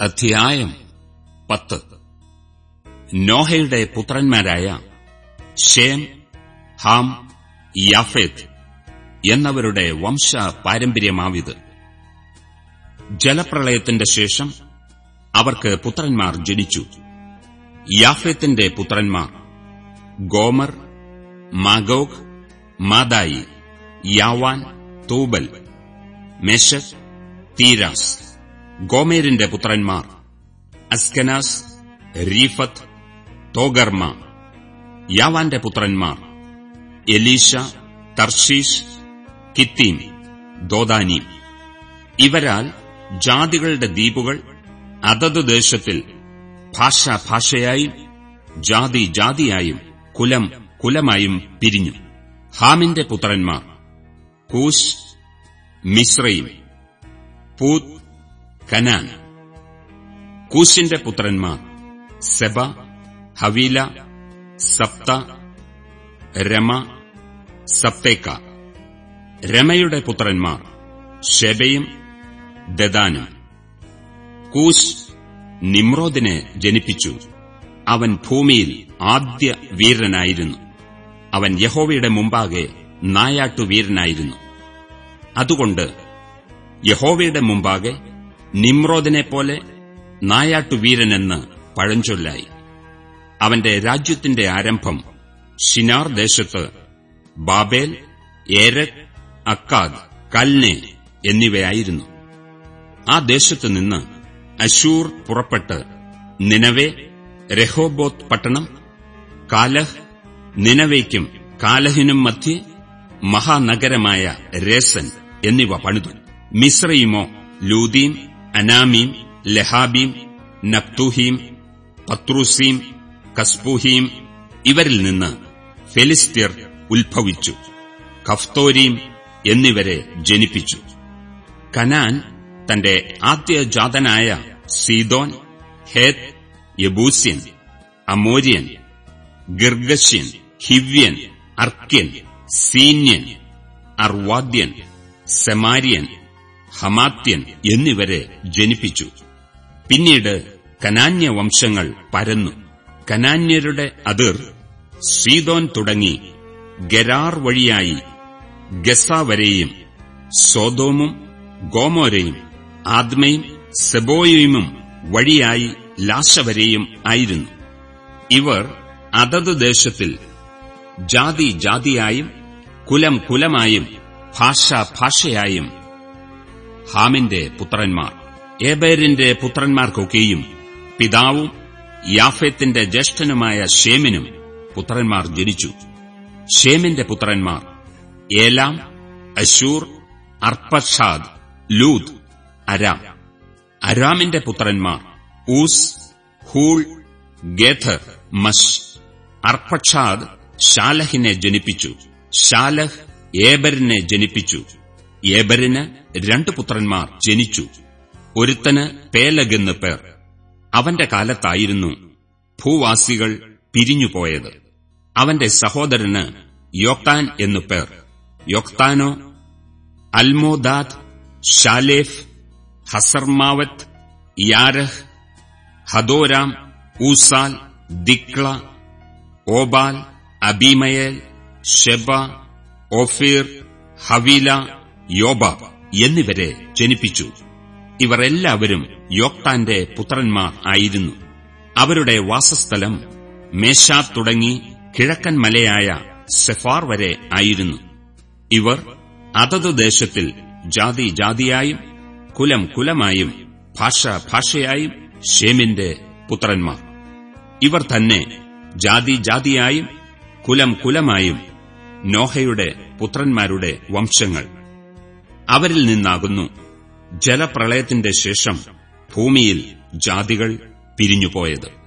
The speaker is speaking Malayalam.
അധ്യായം പത്ത്. നോഹയുടെ പുത്രന്മാരായ ഷേം ഹാം യാഫേത്ത് എന്നവരുടെ വംശ പാരമ്പര്യമാവിത് ജലപ്രളയത്തിന്റെ ശേഷം അവർക്ക് പുത്രന്മാർ ജനിച്ചു. യാഫേത്തിന്റെ പുത്രന്മാർ Gomer Magog Madai Javan Tubal Meshech Tiras. ഗോമേരിന്റെ പുത്രന്മാർ. അസ്കനാസ് റീഫത്ത് തോഗർമ. യാവാന്റെ പുത്രന്മാർ. Elisha തർഷീഷ് Kittim ദോദാനി. ഇവരാൽ ജാതികളുടെ ദ്വീപുകൾ അതത് ദേശത്തിൽ ഭാഷ ഭാഷയായും ജാതി ജാതിയായും കുലം കുലമായും പിരിഞ്ഞു. ഹാമിന്റെ പുത്രന്മാർ. കൂശ് മിശ്രയും പൂത് കനാൻ. കൂശിന്റെ പുത്രന്മാർ സെബ ഹവീല സപ്ത രമ സപ്തേക്ക. രമയുടെ പുത്രന്മാർ ഷെബയും ദദാനും. കൂശ് നിമ്രോദിനെ ജനിപ്പിച്ചു. അവൻ ഭൂമിയിൽ ആദ്യ വീരനായിരുന്നു. അവൻ യഹോവയുടെ മുമ്പാകെ നായാട്ടുവീരനായിരുന്നു. അതുകൊണ്ട് യഹോവയുടെ മുമ്പാകെ നിമ്രോദിനെപ്പോലെ നായാട്ടുവീരനെന്ന് പഴഞ്ചൊല്ലായി. അവന്റെ രാജ്യത്തിന്റെ ആരംഭം ഷിനാർ ദേശത്ത് ബാബേൽ ഏരക് അക്കാദ് കൽനെ എന്നിവയായിരുന്നു. ആ ദേശത്തു നിന്ന് അശൂർ പുറപ്പെട്ട് നിനവെ രഹോബോത്ത് പട്ടണം കാലഹ് നിനവയ്ക്കും കാലഹിനും മധ്യേ മഹാനഗരമായ രേസൻ എന്നിവ പണിതു. മിശ്രയുമോ ലൂദീം അനാമീം ലഹാബീം നക്തുഹീം പത്രൂസീം കസ്പൂഹീം ഇവരിൽ നിന്ന് ഫെലിസ്ത്യർ ഉത്ഭവിച്ചു കഫ്തോരീം എന്നിവരെ ജനിപ്പിച്ചു. കനാൻ തന്റെ ആദ്യജാതനായ സീതോൻ ഹേത് യബൂസ്യൻ അമോര്യൻ ഗിർഗശ്യൻ ഹിവ്യൻ അർക്യൻ സീന്യൻ അർവാദ്യൻ സെമാര്യൻ ഹമാത്യൻ എന്നിവരെ ജനിപ്പിച്ചു. പിന്നീട് കനാന്യ വംശങ്ങൾ പരന്നു. കനാന്യരുടെ അതിർ സീതോൻ തുടങ്ങി ഗരാർ വഴിയായി ഗസ വരെയും സോതോമും ഗോമോരയും ആദ്മയും സെബോയുമും വഴിയായി ലാശവരെയും ആയിരുന്നു. ഇവർ അതത് ദേശത്തിൽ ജാതി ജാതിയായും കുലം കുലമായും ഭാഷ ഭാഷയായും ഹാമിന്റെ പുത്രന്മാർ. ഏബേരിന്റെ പുത്രന്മാർക്കൊക്കെയും പിതാവും യാഫേത്തിന്റെ ജ്യേഷ്ഠനുമായ ഷേമിനും പുത്രന്മാർ ജനിച്ചു. ഷേമിന്റെ പുത്രന്മാർ ഏലാം അശൂർ അർപ്പഷാദ് ലൂദ് അരാം. അരാമിന്റെ പുത്രന്മാർ Uz Hul Gether Mash. Arphaxad ഷാലഹിനെ ജനിപ്പിച്ചു. ഷാലഹ് ഏബറിനെ ജനിപ്പിച്ചു. ഏബരിന് രണ്ടു പുത്രന്മാർ ജനിച്ചു. ഒരുത്തന് പേലഗെന്ന് പേർ. അവന്റെ കാലത്തായിരുന്നു ഭൂവാസികൾ പിരിഞ്ഞുപോയത്. അവന്റെ സഹോദരന് യോക്താൻ എന്നു പേർ. യോക്താനോ അൽമോദാദ് ഷാലേഫ് ഹസർമാവത്ത് യാരഹ് ഹദോരാം ഊസാൽ ദിക്ല ഓബാൽ അബിമയേൽ ഷെബ ഓഫീർ ഹവീല യോബ എന്നിവരെ ജനിപ്പിച്ചു. ഇവർ എല്ലാവരും യോക്താന്റെ പുത്രന്മാർ ആയിരുന്നു. അവരുടെ വാസസ്ഥലം മേശാ തുടങ്ങി കിഴക്കൻ മലയായ സെഫാർ വരെ ആയിരുന്നു. ഇവർ അതത് ദേശത്തിൽ ജാതി ജാതിയായും കുലം കുലമായും ഭാഷ ഭാഷയായും ഷേമിന്റെ പുത്രന്മാർ. ഇവർ തന്നെ ജാതി ജാതിയായും കുലം കുലമായും നോഹയുടെ പുത്രന്മാരുടെ വംശങ്ങൾ. അവരിൽ നിന്നാകുന്നു. ജലപ്രളയത്തിന്റെ ശേഷം ഭൂമിയിൽ ജാതികൾ പിരിഞ്ഞുപോയത്.